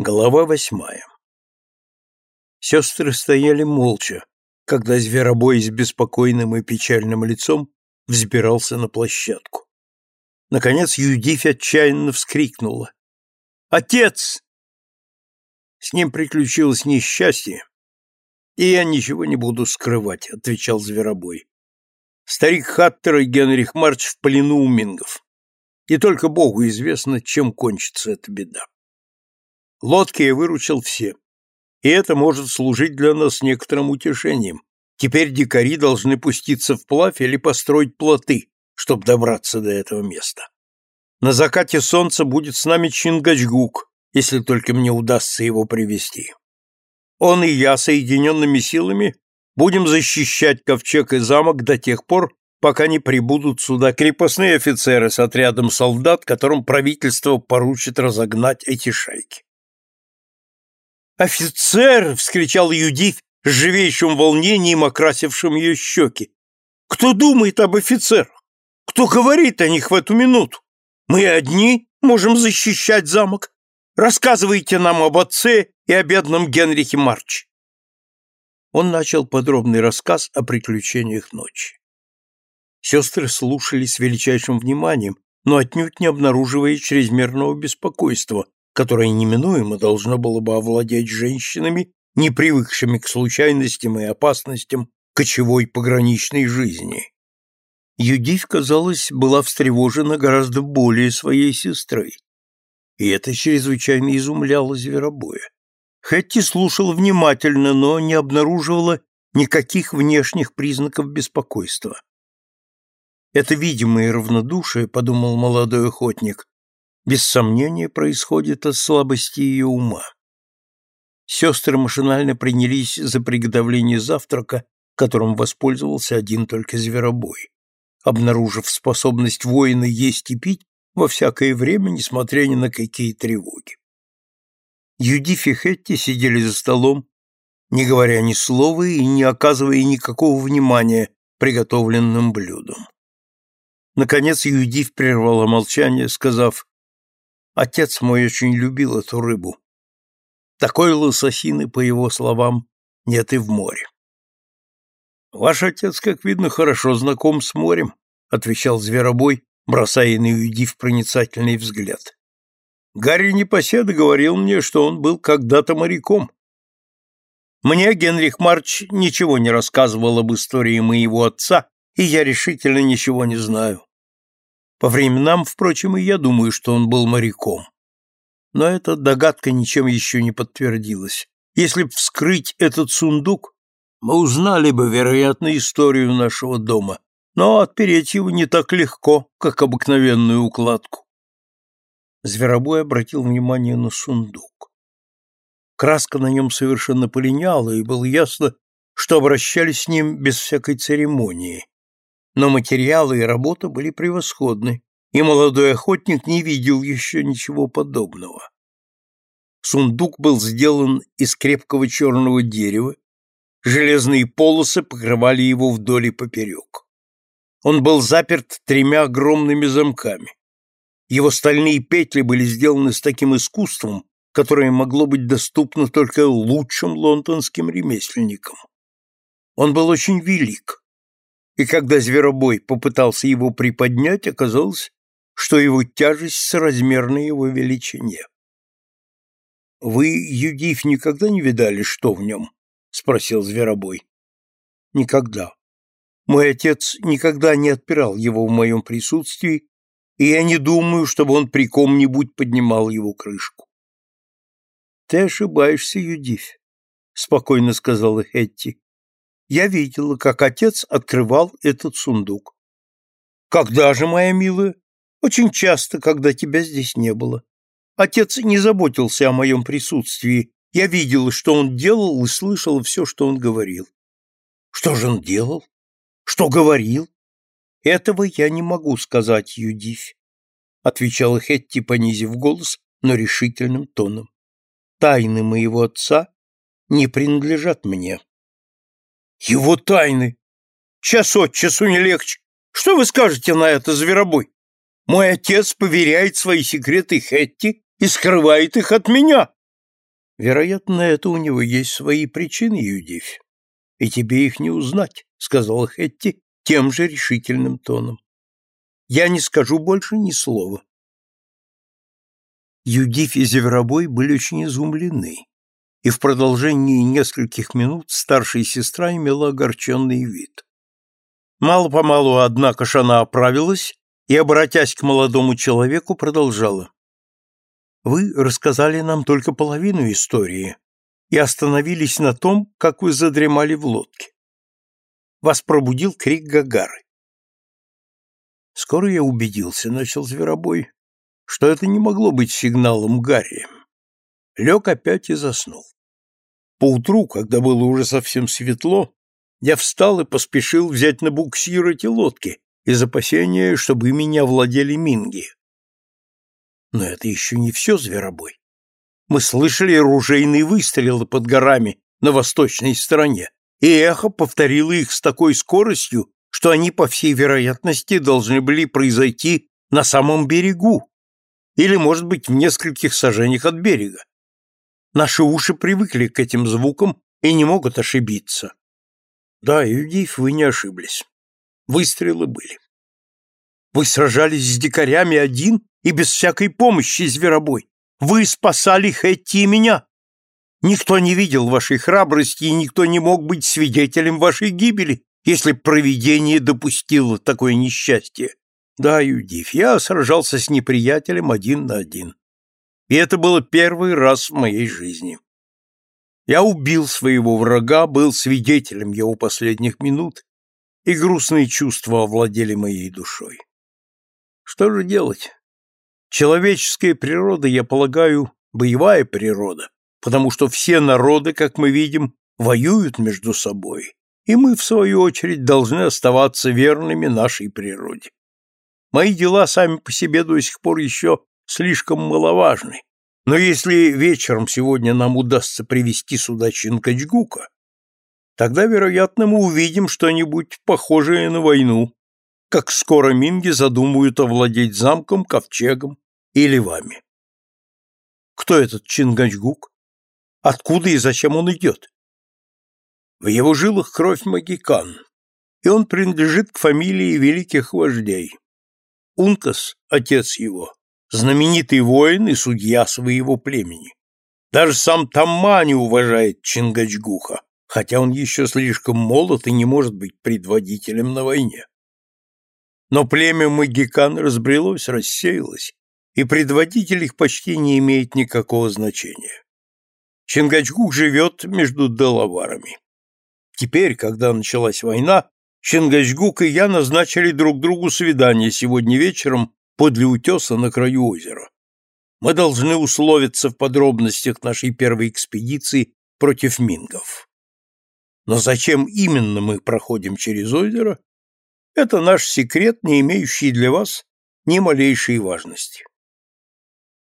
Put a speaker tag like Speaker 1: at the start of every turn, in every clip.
Speaker 1: Глава восьмая Сестры стояли молча, когда зверобой с беспокойным и печальным лицом взбирался на площадку. Наконец Юдифь отчаянно вскрикнула. «Отец!» С ним приключилось несчастье, и я ничего не буду скрывать, — отвечал Зверобой. Старик Хаттер и Генрих Марч в плену у мингов, и только Богу известно, чем кончится эта беда. Лодки я выручил все, и это может служить для нас некоторым утешением. Теперь дикари должны пуститься вплавь или построить плоты, чтобы добраться до этого места. На закате солнца будет с нами Чингачгук, если только мне удастся его привести. Он и я соединенными силами будем защищать ковчег и замок до тех пор, пока не прибудут сюда крепостные офицеры с отрядом солдат, которым правительство поручит разогнать эти шайки. «Офицер!» — вскричал Юдив с живейшим волнением, окрасившим ее щеки. «Кто думает об офицерах? Кто говорит о них в эту минуту? Мы одни можем защищать замок. Рассказывайте нам об отце и о бедном Генрихе Марче». Он начал подробный рассказ о приключениях ночи. Сестры слушали с величайшим вниманием, но отнюдь не обнаруживая чрезмерного беспокойства, которое неминуемо должно было бы овладеть женщинами, не привыкшими к случайностям и опасностям кочевой пограничной жизни. Юдив, казалось, была встревожена гораздо более своей сестры, и это чрезвычайно изумляло зверобоя. Хэтти слушала внимательно, но не обнаруживала никаких внешних признаков беспокойства. Это видимое равнодушие, подумал молодой охотник, без сомнения происходит от слабости ее ума. Сестры машинально принялись за приготовление завтрака, которым воспользовался один только зверобой. Обнаружив способность воина есть и пить во всякое время, несмотря ни на какие тревоги. Юдиф и Хетти сидели за столом, не говоря ни слова и не оказывая никакого внимания приготовленным блюдам. Наконец Юдиф прервала молчание, сказав, Отец мой очень любил эту рыбу. Такой лососины, по его словам, нет и в море. Ваш отец, как видно, хорошо знаком с морем, отвечал Зверобой, бросая на Юдив проницательный взгляд. Гарри Непоседа говорил мне, что он был когда-то моряком. Мне Генрих Марч ничего не рассказывал об истории моего отца, и я решительно ничего не знаю. По временам, впрочем, и я думаю, что он был моряком. Но эта догадка ничем еще не подтвердилась. Если б вскрыть этот сундук, мы узнали бы, вероятно, историю нашего дома, но отпереть его не так легко, как обыкновенную укладку. Зверобой обратил внимание на сундук. Краска на нем совершенно полиняла, и было ясно, что обращались с ним без всякой церемонии но материалы и работа были превосходны, и молодой охотник не видел еще ничего подобного. Сундук был сделан из крепкого черного дерева, железные полосы покрывали его вдоль и поперек. Он был заперт тремя огромными замками. Его стальные петли были сделаны с таким искусством, которое могло быть доступно только лучшим лондонским ремесленникам. Он был очень велик, и когда зверобой попытался его приподнять, оказалось, что его тяжесть соразмерна его величине. «Вы, Юдив, никогда не видали, что в нем?» — спросил зверобой. «Никогда. Мой отец никогда не отпирал его в моем присутствии, и я не думаю, чтобы он при ком-нибудь поднимал его крышку». «Ты ошибаешься, Юдив», — спокойно сказала Хетти. Я видела, как отец открывал этот сундук. Когда же, моя милая? Очень часто, когда тебя здесь не было. Отец не заботился о моем присутствии. Я видела, что он делал и слышала все, что он говорил. Что же он делал? Что говорил? Этого я не могу сказать, Юдифь, отвечала Хетти, понизив голос, но решительным тоном. Тайны моего отца не принадлежат мне. Его тайны. Час от часу не легче. Что вы скажете на это, зверобой? Мой отец поверяет свои секреты Хетти и скрывает их от меня. Вероятно, это у него есть свои причины, Юдивь, и тебе их не узнать, сказала Хетти тем же решительным тоном. Я не скажу больше ни слова. Юдив и Зеверобой были очень изумлены, и в продолжении нескольких минут старшая сестра имела огорченный вид. Мало-помалу, однако, она оправилась и, обратясь к молодому человеку, продолжала. «Вы рассказали нам только половину истории и остановились на том, как вы задремали в лодке. Вас пробудил крик Гагары. Скоро я убедился, начал Зверобой, что это не могло быть сигналом Гарри. Лег опять и заснул. Поутру, когда было уже совсем светло, я встал и поспешил взять на буксир эти лодки из опасения, чтобы меня владели минги. Но это еще не все, Зверобой. Мы слышали ружейные выстрелы под горами на восточной стороне, и эхо повторило их с такой скоростью, что они, по всей вероятности, должны были произойти на самом берегу или, может быть, в нескольких сажениях от берега. Наши уши привыкли к этим звукам и не могут ошибиться. Да, Юдив, вы не ошиблись. Выстрелы были. Вы сражались с дикарями один и без всякой помощи, зверобой. Вы спасали Хэтти и меня. Никто не видел вашей храбрости, и никто не мог быть свидетелем вашей гибели, если провидение допустило такое несчастье. Да, Юдив, я сражался с неприятелем один на один. И это было первый раз в моей жизни. Я убил своего врага, был свидетелем его последних минут, и грустные чувства овладели моей душой. Что же делать? Человеческая природа, я полагаю, боевая природа, потому что все народы, как мы видим, воюют между собой, и мы, в свою очередь, должны оставаться верными нашей природе. Мои дела сами по себе до сих пор еще слишком маловажны, но если вечером сегодня нам удастся привести сюда Чинкачгука, тогда, вероятно, мы увидим что-нибудь похожее на войну, как скоро минги задумают овладеть замком, ковчегом или вами. Кто этот Чингачгук? Откуда и зачем он идет? В его жилах кровь магикан, и он принадлежит к фамилии великих вождей. Ункас, отец его, знаменитый воин и судья своего племени. Даже сам Тамма не уважает Чингачгуха, хотя он еще слишком молод и не может быть предводителем на войне. Но племя Магикан разбрелось, рассеялось, и предводитель их почти не имеет никакого значения. Чингачгук живет между Делаварами. Теперь, когда началась война, Чингачгук и я назначили друг другу свидание сегодня вечером подле утеса на краю озера. Мы должны условиться в подробностях нашей первой экспедиции против мингов. Но зачем именно мы проходим через озеро, это наш секрет, не имеющий для вас ни малейшей важности.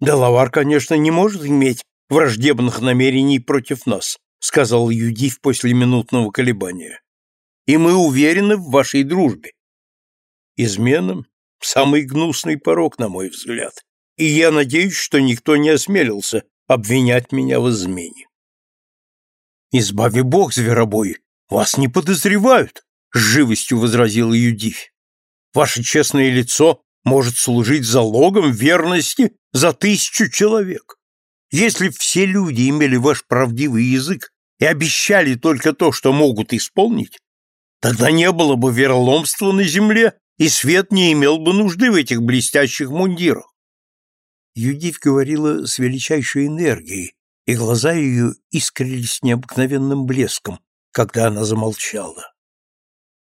Speaker 1: Делавар, конечно, не может иметь враждебных намерений против нас, сказал Юдив после минутного колебания. И мы уверены в вашей дружбе. Изменам Самый гнусный порог, на мой взгляд. И я надеюсь, что никто не осмелился обвинять меня в измене. «Избави Бог, зверобой, вас не подозревают», — с живостью возразила Юдивь. «Ваше честное лицо может служить залогом верности за тысячу человек. Если все люди имели ваш правдивый язык и обещали только то, что могут исполнить, тогда не было бы вероломства на земле и свет не имел бы нужды в этих блестящих мундирах. Юдив говорила с величайшей энергией, и глаза ее искрились необыкновенным блеском, когда она замолчала.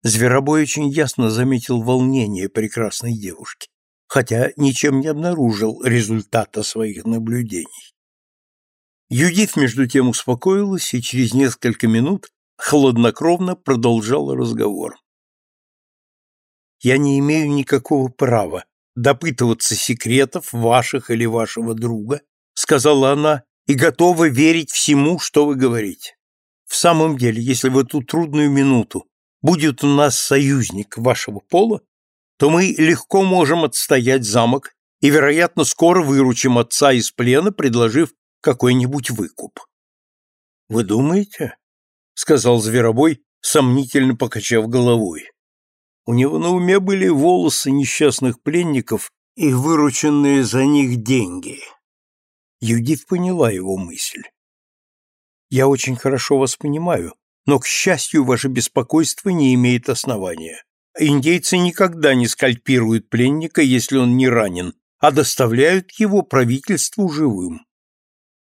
Speaker 1: Зверобой очень ясно заметил волнение прекрасной девушки, хотя ничем не обнаружил результата своих наблюдений. Юдив между тем успокоилась и через несколько минут хладнокровно продолжала разговор. Я не имею никакого права допытываться секретов ваших или вашего друга, сказала она, и готова верить всему, что вы говорите. В самом деле, если в эту трудную минуту будет у нас союзник вашего пола, то мы легко можем отстоять замок и, вероятно, скоро выручим отца из плена, предложив какой-нибудь выкуп. Вы думаете? сказал Зверобой, сомнительно покачав головой. У него на уме были волосы несчастных пленников и вырученные за них деньги. Юдив поняла его мысль. «Я очень хорошо вас понимаю, но, к счастью, ваше беспокойство не имеет основания. Индейцы никогда не скальпируют пленника, если он не ранен, а доставляют его правительству живым.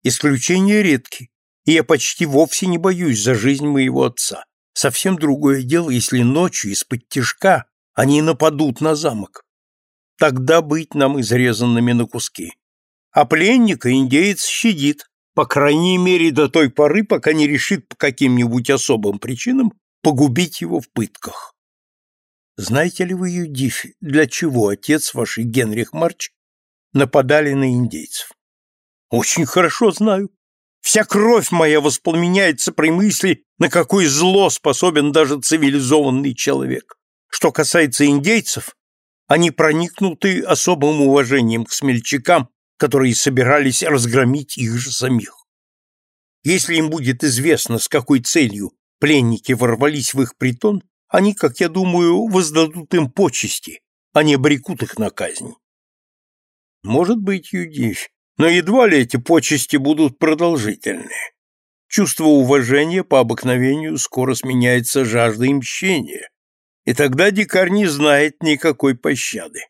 Speaker 1: Исключения редки, и я почти вовсе не боюсь за жизнь моего отца. Совсем другое дело, если ночью из-под тишка они нападут на замок. Тогда быть нам изрезанными на куски. А пленника индеец щадит, по крайней мере до той поры, пока не решит по каким-нибудь особым причинам погубить его в пытках. Знаете ли вы, Юдиф, для чего отец ваш и Генрих Марч нападали на индейцев? Очень хорошо знаю. Вся кровь моя воспламеняется при мысли, на какое зло способен даже цивилизованный человек. Что касается индейцев, они проникнуты особым уважением к смельчакам, которые собирались разгромить их же самих. Если им будет известно, с какой целью пленники ворвались в их притон, они, как я думаю, воздадут им почести, а не обрекут их на казнь. Может быть, Юдивь, но едва ли эти почести будут продолжительны. Чувство уважения по обыкновению скоро сменяется жаждой мщения, и тогда дикарь не знает никакой пощады.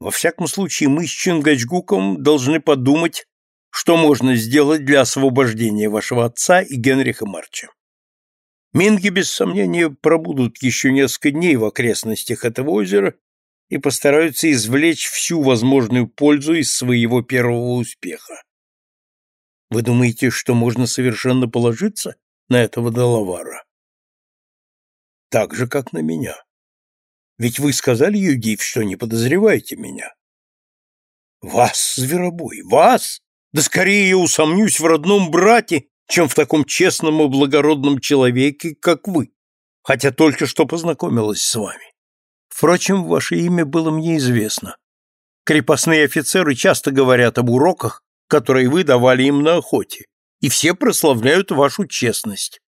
Speaker 1: Во всяком случае, мы с Чингачгуком должны подумать, что можно сделать для освобождения вашего отца и Генриха Марча. Минги, без сомнения, пробудут еще несколько дней в окрестностях этого озера и постараются извлечь всю возможную пользу из своего первого успеха. Вы думаете, что можно совершенно положиться на этого Далавара? Так же, как на меня. Ведь вы сказали, Юдив, что не подозреваете меня. Вас, зверобой, вас? Да скорее я усомнюсь в родном брате, чем в таком честном и благородном человеке, как вы, хотя только что познакомилась с вами. Впрочем, ваше имя было мне известно. Крепостные офицеры часто говорят об уроках, которые вы давали им на охоте, и все прославляют вашу честность.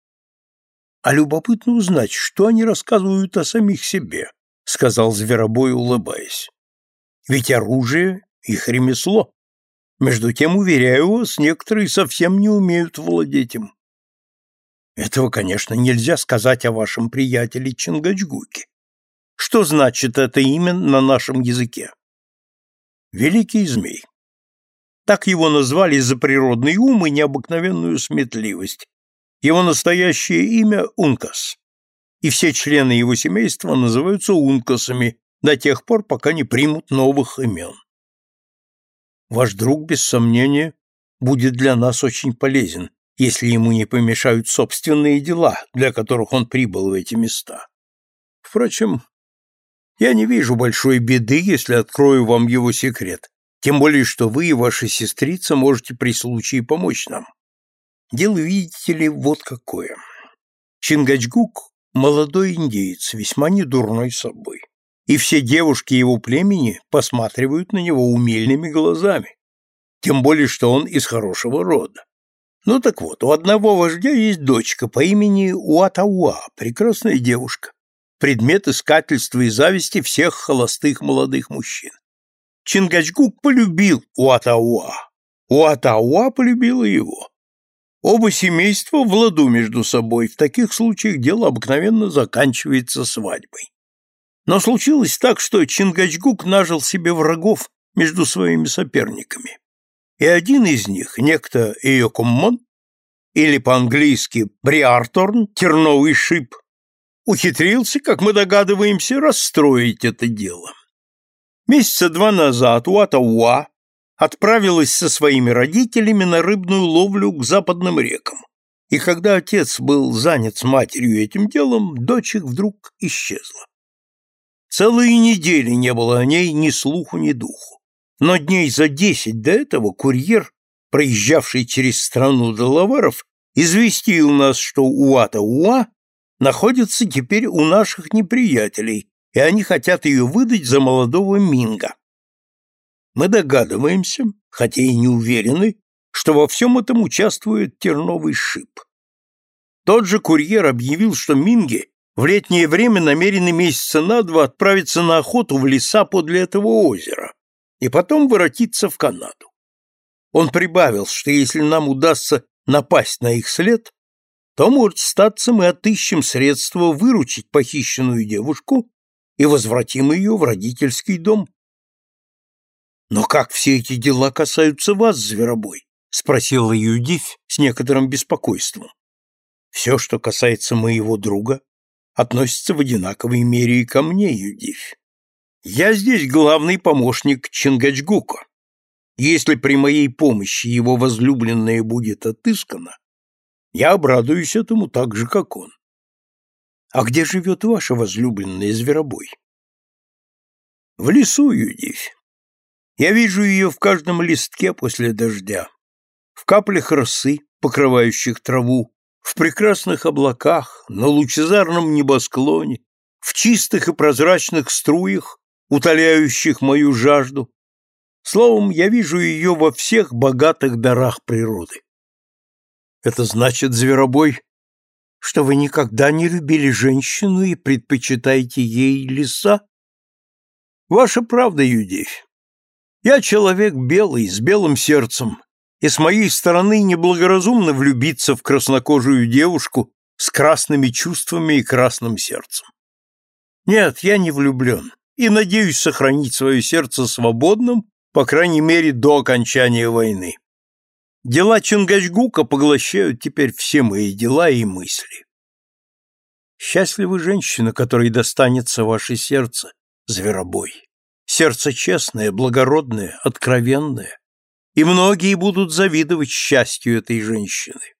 Speaker 1: А любопытно узнать, что они рассказывают о самих себе, сказал Зверобой, улыбаясь. Ведь оружие — их ремесло. Между тем, уверяю вас, некоторые совсем не умеют владеть им. Этого, конечно, нельзя сказать о вашем приятеле Чингачгуке. Что значит это имя на нашем языке? Великий змей. Так его назвали за природный ум и необыкновенную сметливость. Его настоящее имя – Ункас. И все члены его семейства называются Ункасами до тех пор, пока не примут новых имен. Ваш друг, без сомнения, будет для нас очень полезен, если ему не помешают собственные дела, для которых он прибыл в эти места. Впрочем, я не вижу большой беды, если открою вам его секрет, тем более, что вы и ваша сестрица можете при случае помочь нам. Дело, видите ли, вот какое. Чингачгук — молодой индеец, весьма недурной собой. И все девушки его племени посматривают на него умельными глазами. Тем более, что он из хорошего рода. Ну так вот, у одного вождя есть дочка по имени Уатауа, прекрасная девушка предмет искательства и зависти всех холостых молодых мужчин. Чингачгук полюбил Уатауа. Уатауа полюбила его. Оба семейства в ладу между собой, в таких случаях дело обыкновенно заканчивается свадьбой. Но случилось так, что Чингачгук нажил себе врагов между своими соперниками. И один из них, некто Иокуммон, или по-английски Бриарторн, терновый шип, ухитрился, как мы догадываемся, расстроить это дело. Месяца два назад Уатауа отправилась со своими родителями на рыбную ловлю к западным рекам. И когда отец был занят с матерью этим делом, дочь их вдруг исчезла. Целые недели не было о ней ни слуху, ни духу. Но дней за десять до этого курьер, проезжавший через страну Делаваров, известил нас, что Уата-Уа находится теперь у наших неприятелей, и они хотят ее выдать за молодого Минга. Мы догадываемся, хотя и не уверены, что во всем этом участвует терновый шип. Тот же курьер объявил, что Минги в летнее время намерены месяца на два отправиться на охоту в леса подле этого озера и потом воротиться в Канаду. Он прибавил, что если нам удастся напасть на их след, то, может, статься мы отыщем средства выручить похищенную девушку и возвратим ее в родительский дом. «Но как все эти дела касаются вас, Зверобой?» — спросила Юдивь с некоторым беспокойством. «Все, что касается моего друга, относится в одинаковой мере и ко мне, Юдивь. Я здесь главный помощник Чингачгука. Если при моей помощи его возлюбленная будет отыскана, я обрадуюсь этому так же, как он. А где живет ваша возлюбленная Зверобой? В лесу, Юдивь. Я вижу ее в каждом листке после дождя, в каплях росы, покрывающих траву, в прекрасных облаках, на лучезарном небосклоне, в чистых и прозрачных струях, утоляющих мою жажду. Словом, я вижу ее во всех богатых дарах природы. Это значит, зверобой, что вы никогда не любили женщину и предпочитаете ей леса? Ваша правда, Юдевь. Я человек белый, с белым сердцем, и с моей стороны неблагоразумно влюбиться в краснокожую девушку с красными чувствами и красным сердцем. Нет, я не влюблен и надеюсь сохранить свое сердце свободным, по крайней мере, до окончания войны. Дела Чингачгука поглощают теперь все мои дела и мысли. Счастливы женщина, которой достанется ваше сердце, зверобой. Сердце честное, благородное, откровенное. И многие будут завидовать счастью этой женщины.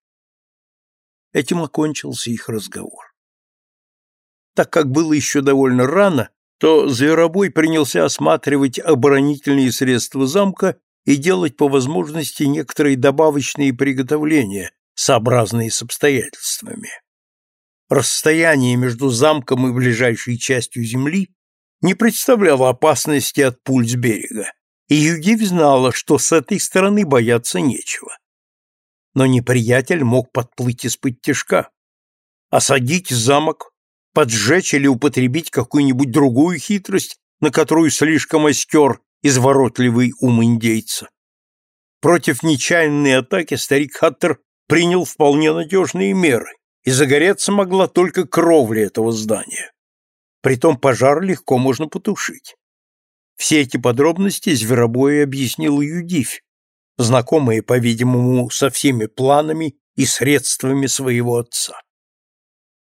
Speaker 1: Этим окончился их разговор. Так как было еще довольно рано, то Зверобой принялся осматривать оборонительные средства замка и делать по возможности некоторые добавочные приготовления, сообразные с обстоятельствами. Расстояние между замком и ближайшей частью земли не представляло опасности от пуль с берега, и Югив знала, что с этой стороны бояться нечего. Но неприятель мог подплыть из-под тяжка, осадить замок, поджечь или употребить какую-нибудь другую хитрость, на которую слишком остер изворотливый ум индейца. Против нечаянной атаки старик Хаттер принял вполне надежные меры, и загореться могла только кровля этого здания. Притом пожар легко можно потушить. Все эти подробности Зверобой объяснил Юдивь, знакомые, по-видимому, со всеми планами и средствами своего отца.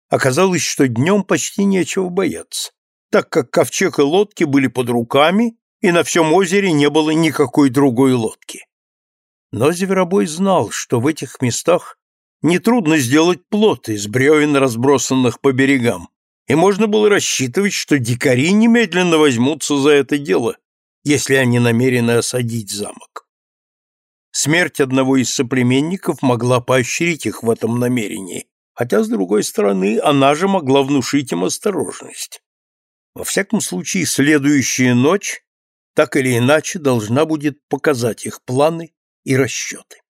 Speaker 1: Оказалось, что днем почти нечего бояться, так как ковчег и лодки были под руками, и на всем озере не было никакой другой лодки. Но Зверобой знал, что в этих местах нетрудно сделать плот из бревен, разбросанных по берегам, и можно было рассчитывать, что дикари немедленно возьмутся за это дело, если они намерены осадить замок. Смерть одного из соплеменников могла поощрить их в этом намерении, хотя, с другой стороны, она же могла внушить им осторожность. Во всяком случае, следующая ночь так или иначе должна будет показать их планы и расчеты.